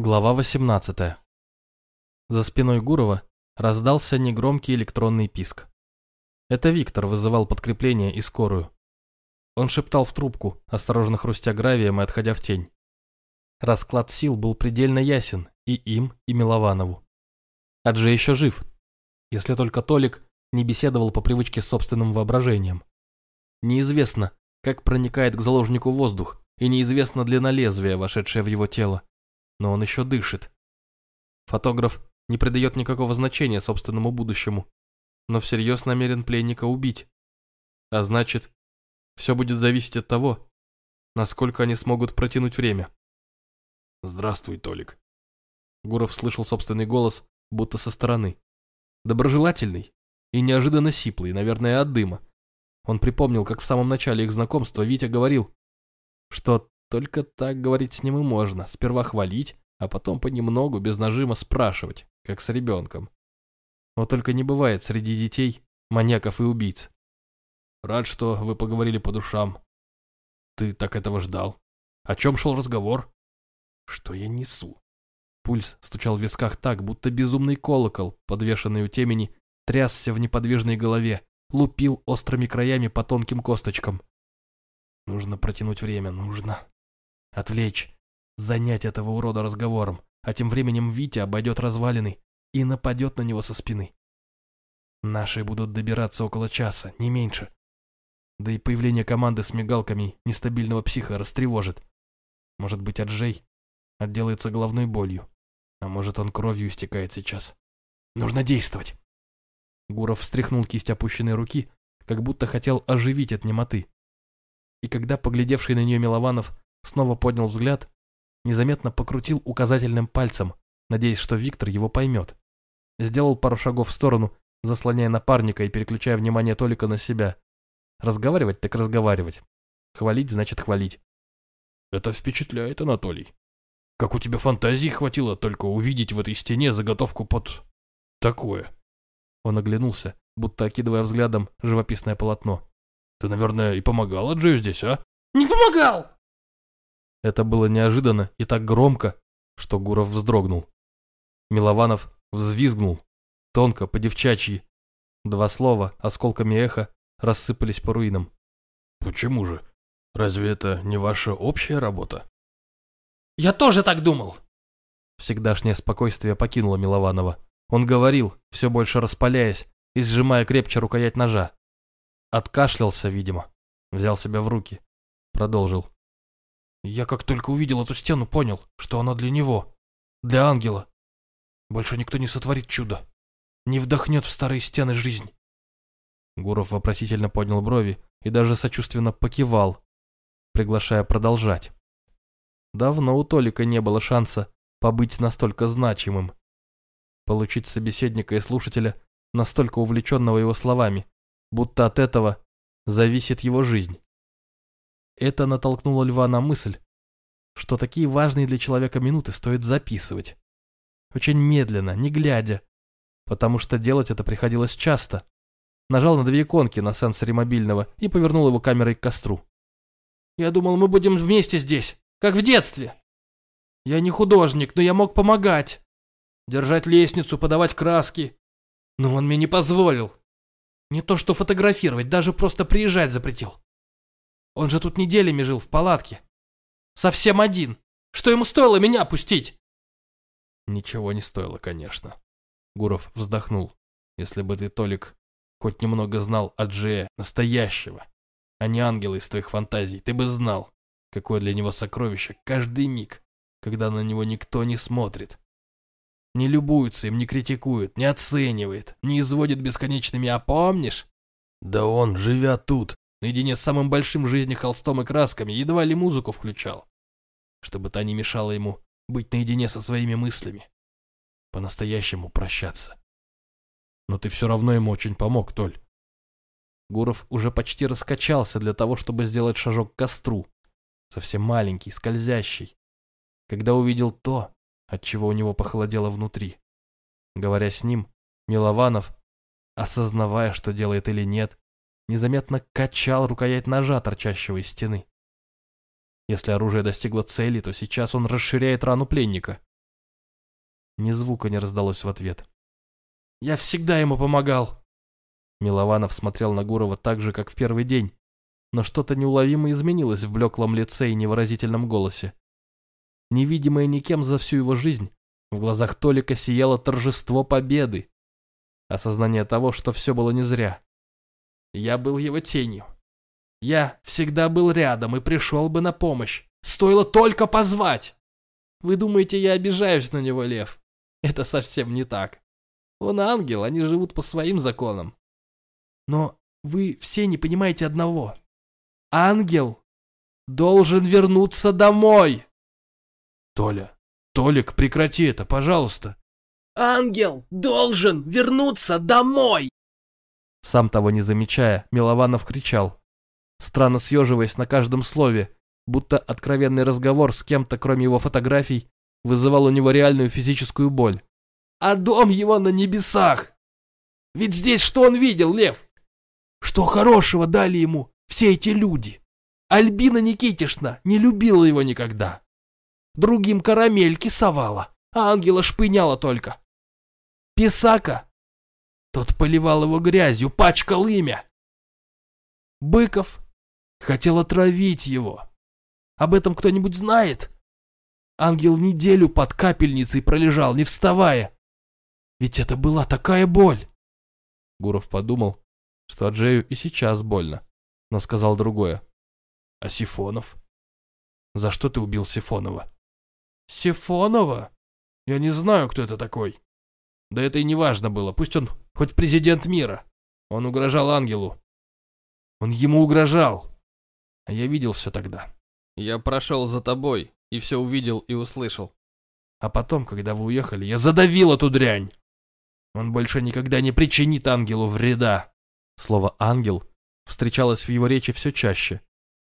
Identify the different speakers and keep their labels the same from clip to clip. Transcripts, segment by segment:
Speaker 1: Глава 18. За спиной Гурова раздался негромкий электронный писк. Это Виктор вызывал подкрепление и скорую. Он шептал в трубку, осторожно хрустя гравием и отходя в тень. Расклад сил был предельно ясен и им, и Милованову. Аджи еще жив, если только Толик не беседовал по привычке с собственным воображением. Неизвестно, как проникает к заложнику воздух, и неизвестна длина лезвия, вошедшее в его тело но он еще дышит. Фотограф не придает никакого значения собственному будущему, но всерьез намерен пленника убить. А значит, все будет зависеть от того, насколько они смогут протянуть время.
Speaker 2: «Здравствуй, Толик».
Speaker 1: Гуров слышал собственный голос, будто со стороны. Доброжелательный и неожиданно сиплый, наверное, от дыма. Он припомнил, как в самом начале их знакомства Витя говорил, что только так говорить с ним и можно. Сперва хвалить, а потом понемногу, без нажима спрашивать, как с ребенком. Вот только не бывает среди детей маньяков и убийц.
Speaker 2: Рад, что вы поговорили по душам. Ты так этого ждал. О чем шел разговор?
Speaker 1: Что я несу? Пульс стучал в висках так, будто безумный колокол, подвешенный у темени, трясся в неподвижной голове, лупил острыми краями по тонким косточкам. Нужно протянуть время, нужно. Отвлечь, занять этого урода разговором, а тем временем Витя обойдет развалины и нападет на него со спины. Наши будут добираться около часа, не меньше. Да и появление команды с мигалками нестабильного психа растревожит. Может быть, Аджей отделается головной болью, а может, он кровью истекает сейчас. Нужно действовать. Гуров встряхнул кисть опущенной руки, как будто хотел оживить от немоты. И когда поглядевший на нее Милованов снова поднял взгляд, незаметно покрутил указательным пальцем, надеясь, что Виктор его поймет. Сделал пару шагов в сторону, заслоняя напарника и переключая внимание Толика на себя. Разговаривать так разговаривать. Хвалить значит хвалить.
Speaker 2: Это впечатляет, Анатолий. Как у тебя фантазии хватило только увидеть в этой стене заготовку под... такое.
Speaker 1: Он оглянулся, будто окидывая взглядом живописное полотно.
Speaker 2: Ты, наверное, и помогала Джею здесь, а?
Speaker 3: Не помогал!
Speaker 1: Это было неожиданно и так громко, что Гуров вздрогнул. Милованов взвизгнул, тонко, по-девчачьи. Два слова, осколками эха, рассыпались по руинам.
Speaker 2: «Почему же? Разве это не ваша общая работа?»
Speaker 3: «Я тоже так думал!»
Speaker 1: Всегдашнее спокойствие покинуло Милованова. Он говорил, все больше распаляясь и сжимая крепче рукоять ножа. Откашлялся, видимо. Взял себя в руки. Продолжил. Я как только увидел эту стену, понял, что она для него, для ангела. Больше никто не сотворит чудо, не вдохнет в старые стены жизнь. Гуров вопросительно поднял брови и даже сочувственно покивал, приглашая продолжать. Давно у Толика не было шанса побыть настолько значимым, получить собеседника и слушателя, настолько увлеченного его словами, будто от этого зависит его жизнь. Это натолкнуло Льва на мысль, что такие важные для человека минуты стоит записывать. Очень медленно, не глядя, потому что делать это приходилось часто. Нажал на две иконки на сенсоре мобильного и повернул его камерой к костру.
Speaker 3: «Я думал, мы будем вместе здесь, как в детстве. Я не художник, но я мог помогать. Держать лестницу, подавать краски. Но он мне не позволил. Не то что фотографировать, даже просто приезжать запретил. Он же тут неделями жил в палатке. Совсем один. Что ему стоило меня пустить?
Speaker 1: Ничего не стоило, конечно. Гуров вздохнул. Если бы ты, Толик, хоть немного знал о Джея, настоящего, а не ангела из твоих фантазий, ты бы знал, какое для него сокровище каждый миг, когда на него никто не смотрит. Не любуется им, не критикует, не оценивает, не изводит бесконечными «а помнишь?» Да он, живя тут, наедине с самым большим в жизни холстом и красками, едва ли музыку включал, чтобы та не мешала ему быть наедине со своими мыслями, по-настоящему прощаться. Но ты все равно ему очень помог, Толь. Гуров уже почти раскачался для того, чтобы сделать шажок к костру, совсем маленький, скользящий, когда увидел то, от чего у него похолодело внутри. Говоря с ним, Милованов, осознавая, что делает или нет, незаметно качал рукоять ножа, торчащего из стены. Если оружие достигло цели, то сейчас он расширяет рану пленника, Ни звука не раздалось в ответ.
Speaker 3: «Я всегда ему помогал».
Speaker 1: Милованов смотрел на Гурова так же, как в первый день, но что-то неуловимо изменилось в блеклом лице и невыразительном голосе. Невидимое никем за всю его жизнь, в глазах Толика сияло торжество победы. Осознание того, что все было не зря.
Speaker 3: Я был его тенью. Я всегда был рядом и пришел бы на помощь. Стоило только позвать. Вы думаете, я обижаюсь на него, Лев? Это совсем не так. Он ангел, они живут по своим законам. Но вы все не понимаете одного. Ангел должен вернуться домой.
Speaker 2: Толя, Толик, прекрати это, пожалуйста.
Speaker 3: Ангел должен вернуться домой.
Speaker 1: Сам того не замечая, Милованов кричал, странно съеживаясь на каждом слове, будто откровенный разговор с кем-то, кроме его фотографий, вызывал у него реальную физическую боль.
Speaker 3: «А дом его на небесах! Ведь здесь что он видел, Лев? Что хорошего дали ему все эти люди? Альбина Никитишна не любила его никогда. Другим карамельки совала, а ангела шпыняла только. Писака тот поливал его грязью, пачкал имя. Быков хотел отравить его. Об этом кто-нибудь знает? Ангел неделю под капельницей пролежал, не вставая. Ведь это была такая боль.
Speaker 1: Гуров подумал, что Аджею и сейчас больно, но сказал другое.
Speaker 2: А Сифонов? За что ты убил Сифонова?
Speaker 3: Сифонова? Я не знаю, кто это такой. Да это и не важно было, пусть он хоть президент мира. Он угрожал ангелу. Он ему угрожал. А я видел все тогда.
Speaker 1: Я прошел за тобой и все увидел и услышал.
Speaker 3: А потом, когда вы уехали, я задавил эту дрянь. Он больше никогда не причинит ангелу вреда.
Speaker 1: Слово «ангел» встречалось в его речи все чаще,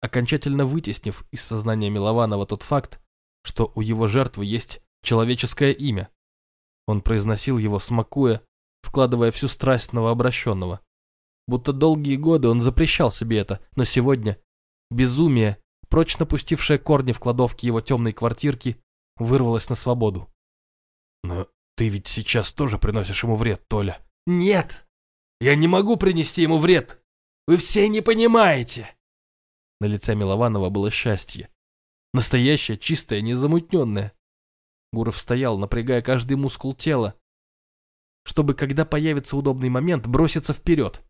Speaker 1: окончательно вытеснив из сознания Милованова тот факт, что у его жертвы есть человеческое имя. Он произносил его, смакуя, вкладывая всю страсть новообращенного. Будто долгие годы он запрещал себе это, но сегодня безумие, прочно пустившее корни в кладовке его темной квартирки, вырвалось на свободу.
Speaker 2: «Но ты ведь сейчас тоже приносишь ему вред, Толя».
Speaker 3: «Нет! Я не могу принести ему вред! Вы все не понимаете!»
Speaker 1: На лице Милованова было счастье. Настоящее, чистое, незамутненное. Гуров стоял, напрягая каждый мускул тела, чтобы, когда появится удобный момент, броситься вперед.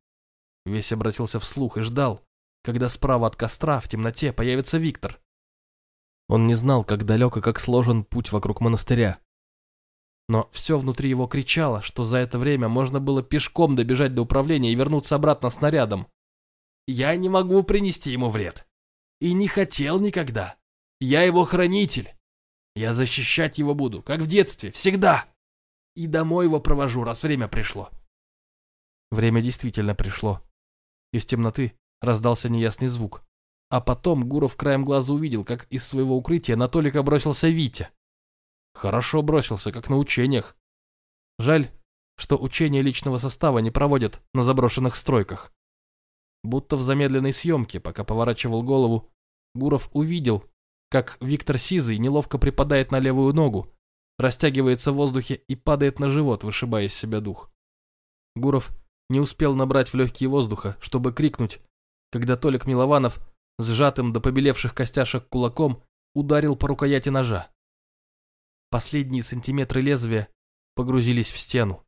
Speaker 1: Весь обратился вслух и ждал, когда справа от костра в темноте появится Виктор. Он не знал, как далеко, как сложен путь вокруг монастыря. Но все внутри его кричало, что за это время можно было пешком добежать до управления и вернуться обратно снарядом. «Я не могу принести ему вред. И не хотел никогда. Я его хранитель. Я защищать его буду, как в детстве, всегда. И домой его провожу, раз время пришло. Время действительно пришло. Из темноты раздался неясный звук. А потом Гуров краем глаза увидел, как из своего укрытия на Толика бросился Витя. Хорошо бросился, как на учениях. Жаль, что учения личного состава не проводят на заброшенных стройках. Будто в замедленной съемке, пока поворачивал голову, Гуров увидел, как Виктор Сизый неловко припадает на левую ногу, растягивается в воздухе и падает на живот, вышибая из себя дух. Гуров не успел набрать в легкие воздуха, чтобы крикнуть, когда Толик Милованов, сжатым до побелевших костяшек кулаком, ударил по рукояти ножа. Последние сантиметры лезвия погрузились в стену.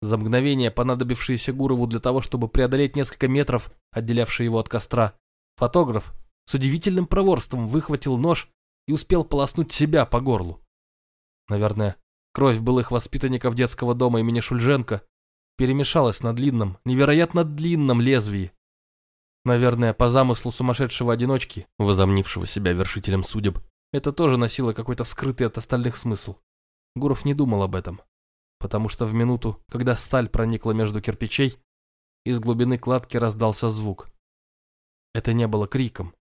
Speaker 1: За мгновение, понадобившееся Гурову для того, чтобы преодолеть несколько метров, отделявшие его от костра, фотограф с удивительным проворством выхватил нож и успел полоснуть себя по горлу. Наверное, кровь былых воспитанников детского дома имени Шульженко перемешалась на длинном, невероятно длинном лезвии. Наверное, по замыслу сумасшедшего одиночки, возомнившего себя вершителем судеб, это тоже носило какой-то скрытый от остальных смысл. Гуров не думал об этом, потому что в минуту, когда сталь проникла между кирпичей, из глубины кладки раздался звук. Это не было криком,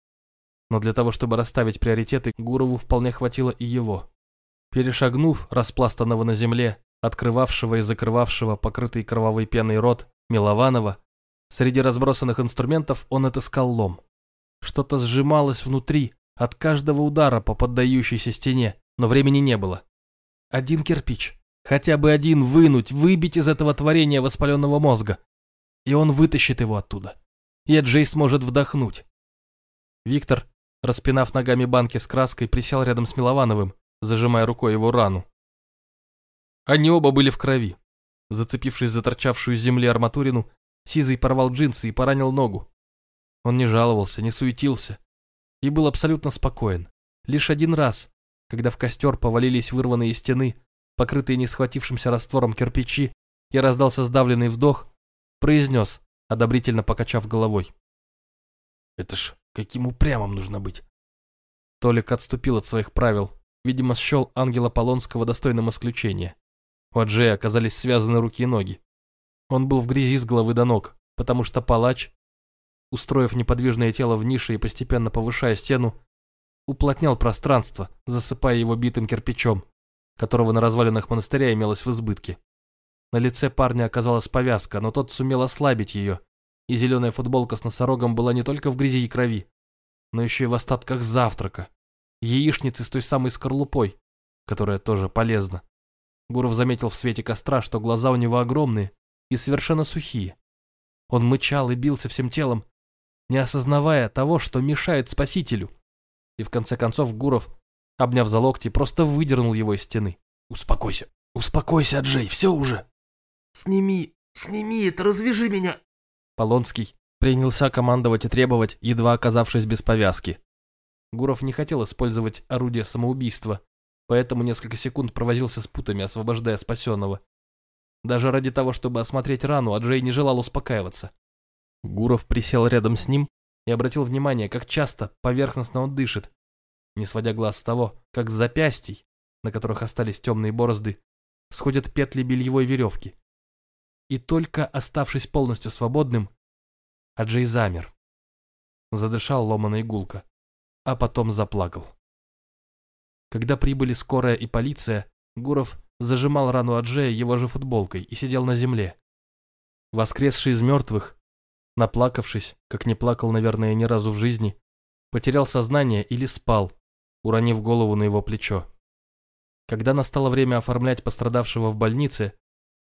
Speaker 1: но для того, чтобы расставить приоритеты, Гурову вполне хватило и его. Перешагнув распластанного на земле, открывавшего и закрывавшего покрытый кровавой пеной рот Милованова, среди разбросанных инструментов он отыскал лом. Что-то сжималось внутри от каждого удара по поддающейся стене, но времени не было.
Speaker 3: Один кирпич. Хотя бы один вынуть, выбить из этого творения воспаленного мозга. И он вытащит его оттуда. И Джей сможет вдохнуть. Виктор, распинав ногами банки с краской, присел рядом с Миловановым, зажимая рукой его рану. Они оба были в крови. Зацепившись за торчавшую с земли арматурину, Сизый порвал джинсы и поранил ногу. Он не жаловался, не суетился и был абсолютно спокоен. Лишь один раз, когда в костер повалились вырванные из стены, покрытые не схватившимся раствором кирпичи, и раздался сдавленный вдох, произнес, одобрительно покачав головой.
Speaker 2: «Это ж каким упрямым нужно быть!»
Speaker 3: Толик отступил от своих правил, видимо, счел ангела Полонского достойным исключения. У Аджея оказались связаны руки и ноги. Он был в грязи с головы до ног, потому что палач, устроив неподвижное тело в нише и постепенно повышая стену, уплотнял пространство, засыпая его битым кирпичом, которого на развалинах монастыря имелось в избытке. На лице парня оказалась повязка, но тот сумел ослабить ее, и зеленая футболка с носорогом была не только в грязи и крови, но еще и в остатках завтрака, яичницы с той самой скорлупой, которая тоже полезна. Гуров заметил в свете костра, что глаза у него огромные и совершенно сухие. Он мычал и бился всем телом, не осознавая того, что мешает спасителю. И в конце концов Гуров, обняв за локти, просто выдернул его из стены.
Speaker 2: «Успокойся, успокойся, Джей, все уже!»
Speaker 3: «Сними, сними это, развяжи меня!» Полонский принялся командовать и требовать, едва оказавшись без повязки. Гуров не хотел использовать орудие самоубийства, поэтому несколько секунд провозился с путами, освобождая спасенного. Даже ради того, чтобы осмотреть рану, Аджей не желал успокаиваться. Гуров присел рядом с ним и обратил внимание, как часто поверхностно он дышит, не сводя глаз с того, как с запястий, на которых остались темные борозды, сходят петли бельевой веревки. И только оставшись полностью свободным, Аджей замер. Задышал ломаной гулко, а потом заплакал. Когда прибыли скорая и полиция, Гуров зажимал рану Аджея его же футболкой и сидел на земле. Воскресший из мертвых, наплакавшись, как не плакал, наверное, ни разу в жизни, потерял сознание или спал, уронив голову на его плечо. Когда настало время оформлять пострадавшего в больнице,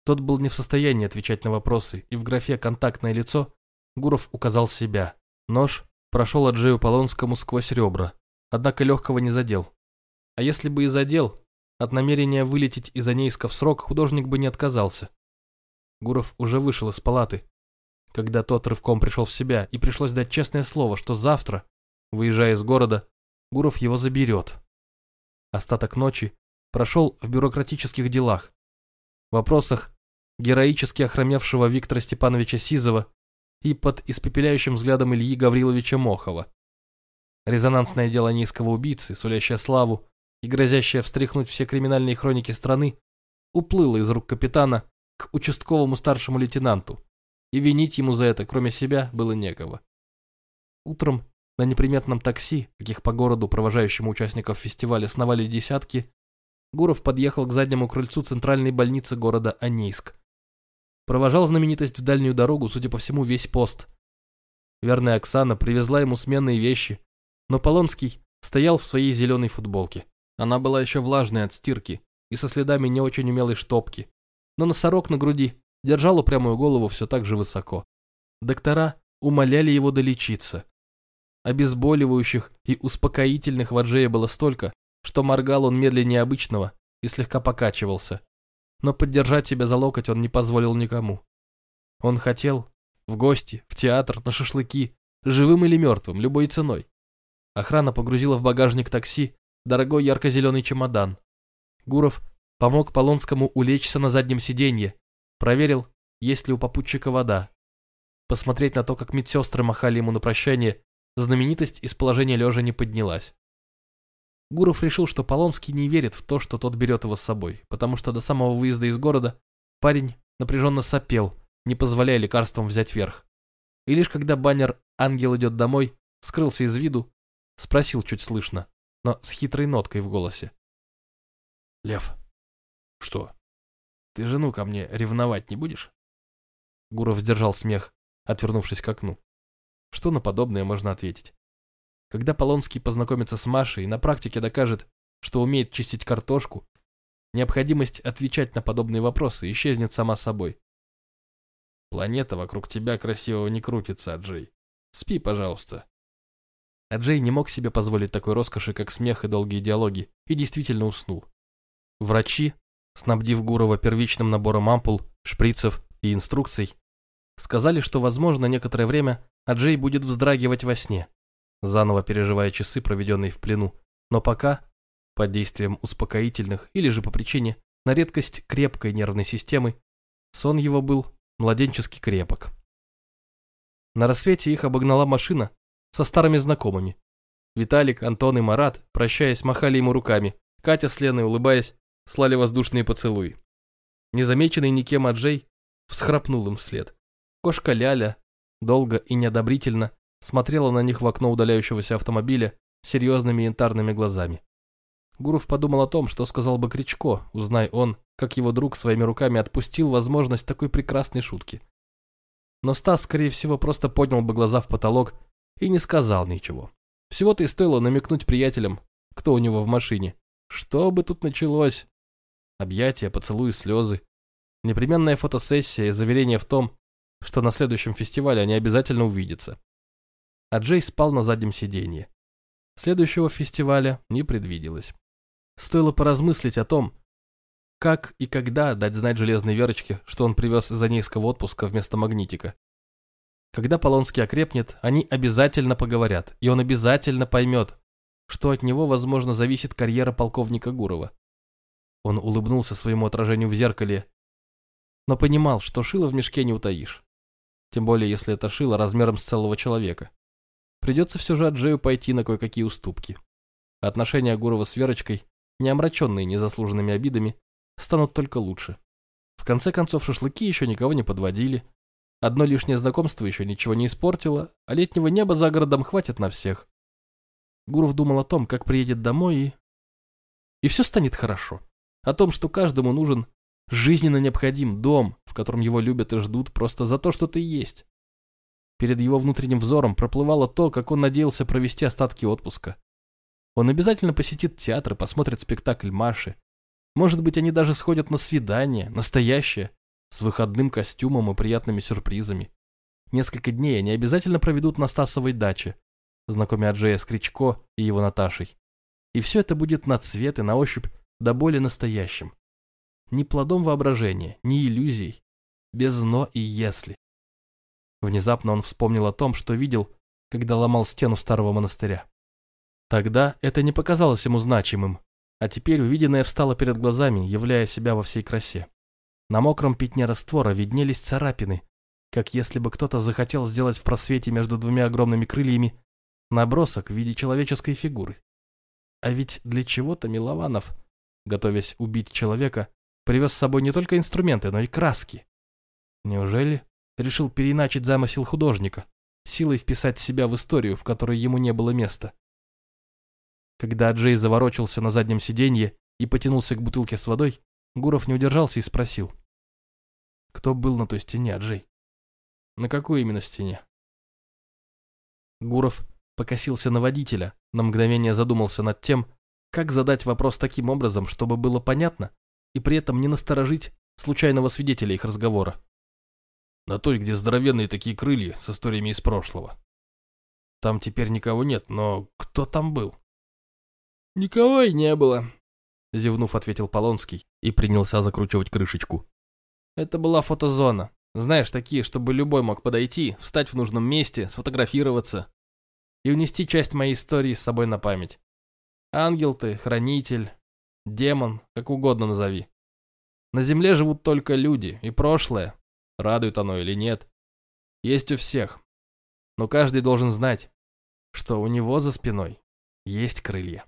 Speaker 3: тот был не в состоянии отвечать на вопросы, и в графе «контактное лицо» Гуров указал себя. Нож прошел от Джею Полонскому сквозь ребра, однако легкого не задел. А если бы и задел, от намерения вылететь из Анейска в срок художник бы не отказался. Гуров уже вышел из палаты, когда тот рывком пришел в себя, и пришлось дать честное слово, что завтра, выезжая из города, Гуров его заберет. Остаток ночи прошел в бюрократических делах, вопросах героически охромевшего Виктора Степановича Сизова и под испепеляющим взглядом Ильи Гавриловича Мохова. Резонансное дело низкого убийцы, сулящее славу и грозящее встряхнуть все криминальные хроники страны, уплыло из рук капитана к участковому старшему лейтенанту, и винить ему за это, кроме себя, было некого. Утром на неприметном такси, каких по городу провожающему участников фестиваля сновали десятки, Гуров подъехал к заднему крыльцу центральной больницы города Анейск. Провожал знаменитость в дальнюю дорогу, судя по всему, весь пост. Верная Оксана привезла ему сменные вещи, но Полонский стоял в своей зеленой футболке. Она была еще влажной от стирки и со следами не очень умелой штопки, но носорог на груди держал упрямую голову все так же высоко. Доктора умоляли его долечиться. Обезболивающих и успокоительных в Аджее было столько, что моргал он медленнее обычного и слегка покачивался. Но поддержать себя за локоть он не позволил никому. Он хотел в гости, в театр, на шашлыки, живым или мертвым, любой ценой. Охрана погрузила в багажник такси дорогой ярко-зеленый чемодан. Гуров помог Полонскому улечься на заднем сиденье Проверил, есть ли у попутчика вода. Посмотреть на то, как медсестры махали ему на прощание, знаменитость из положения лежа не поднялась. Гуров решил, что Полонский не верит в то, что тот берет его с собой, потому что до самого выезда из города парень напряженно сопел, не позволяя лекарствам взять верх. И лишь когда баннер «Ангел идет домой» скрылся из виду, спросил чуть слышно, но с хитрой ноткой в голосе.
Speaker 2: «Лев».
Speaker 3: «Что?» Ты жену ко мне ревновать не будешь? Гуров сдержал смех, отвернувшись к окну. Что на подобное можно ответить? Когда Полонский познакомится с Машей и на практике докажет, что умеет чистить картошку,
Speaker 1: необходимость отвечать на подобные вопросы исчезнет сама собой.
Speaker 2: Планета вокруг тебя красивого не крутится, Аджей. Спи, пожалуйста.
Speaker 1: Аджей не мог себе позволить такой роскоши, как смех и долгие диалоги, и действительно уснул. Врачи, снабдив Гурова первичным набором ампул, шприцев и инструкций, сказали, что, возможно, некоторое время Аджей будет вздрагивать во сне, заново переживая часы, проведенные в плену, но пока, под действием успокоительных или же по причине на редкость крепкой нервной системы, сон его был младенчески крепок. На рассвете их обогнала машина со старыми знакомыми. Виталик, Антон и Марат, прощаясь, махали ему руками. Катя с Леной, улыбаясь, слали воздушные поцелуи. Незамеченный никем Аджей всхрапнул им вслед. Кошка Ляля долго и неодобрительно смотрела на них в окно удаляющегося автомобиля серьезными янтарными глазами. Гуров подумал о том, что сказал бы Кричко, узнай он, как его друг своими руками отпустил возможность такой прекрасной шутки. Но Стас, скорее всего, просто поднял бы глаза в потолок и не сказал ничего. Всего-то и стоило намекнуть приятелям, кто у него в машине. Что бы тут началось? Объятия, поцелуи, слезы. Непременная фотосессия и заверение в том, что на следующем фестивале они обязательно увидятся. А Джей спал на заднем сиденье. Следующего фестиваля не предвиделось. Стоило поразмыслить о том, как и когда дать знать Железной Верочке, что он привез из Анейского отпуска вместо магнитика. Когда Полонский окрепнет, они обязательно поговорят, и он обязательно поймет, что от него, возможно, зависит карьера полковника Гурова. Он улыбнулся своему отражению в зеркале, но понимал, что шило в мешке не утаишь. Тем более, если это шило размером с целого человека. Придется все же Аджею пойти на кое-какие уступки. Отношения Гурова с Верочкой, не омраченные незаслуженными обидами, станут только лучше. В конце концов, шашлыки еще никого не подводили. Одно лишнее знакомство еще ничего не испортило, а летнего неба за городом хватит на всех. Гуров думал о том, как приедет домой и... И все станет хорошо. О том, что каждому нужен жизненно необходим дом, в котором его любят и ждут просто за то, что ты есть. Перед его внутренним взором проплывало то, как он надеялся провести остатки отпуска. Он обязательно посетит театр и посмотрит спектакль Маши. Может быть, они даже сходят на свидание, настоящее, с выходным костюмом и приятными сюрпризами. Несколько дней они обязательно проведут на Стасовой даче, знакомя Аджея с Кричко и его Наташей. И все это будет на цвет и на ощупь до боли настоящим. Ни плодом воображения, ни иллюзий, без «но» и «если». Внезапно он вспомнил о том, что видел, когда ломал стену старого монастыря. Тогда это не показалось ему значимым, а теперь увиденное встало перед глазами, являя себя во всей красе. На мокром пятне раствора виднелись царапины, как если бы кто-то захотел сделать в просвете между двумя огромными крыльями набросок в виде человеческой фигуры. А ведь для чего-то Милованов, готовясь убить человека, привез с собой не только инструменты, но и краски. Неужели решил переиначить замысел художника, силой вписать себя в историю, в которой ему не было места? Когда Джей заворочился на заднем сиденье и потянулся к бутылке с водой, Гуров не удержался и спросил. «Кто был на той стене, Джей?» «На какой именно стене?» Гуров покосился на водителя, на мгновение задумался над тем, как задать вопрос таким образом, чтобы было понятно, и при этом не насторожить случайного свидетеля их разговора. На той, где здоровенные такие крылья с историями из прошлого. Там теперь никого нет, но кто там был? Никого и не было, зевнув, ответил Полонский и принялся закручивать крышечку. Это была фотозона. Знаешь, такие, чтобы любой мог подойти, встать в нужном месте, сфотографироваться и унести часть моей истории с собой на память. Ангел ты, хранитель, демон, как угодно назови. На земле живут только люди, и прошлое, радует оно или нет, есть у всех. Но каждый должен знать, что у него за спиной есть крылья.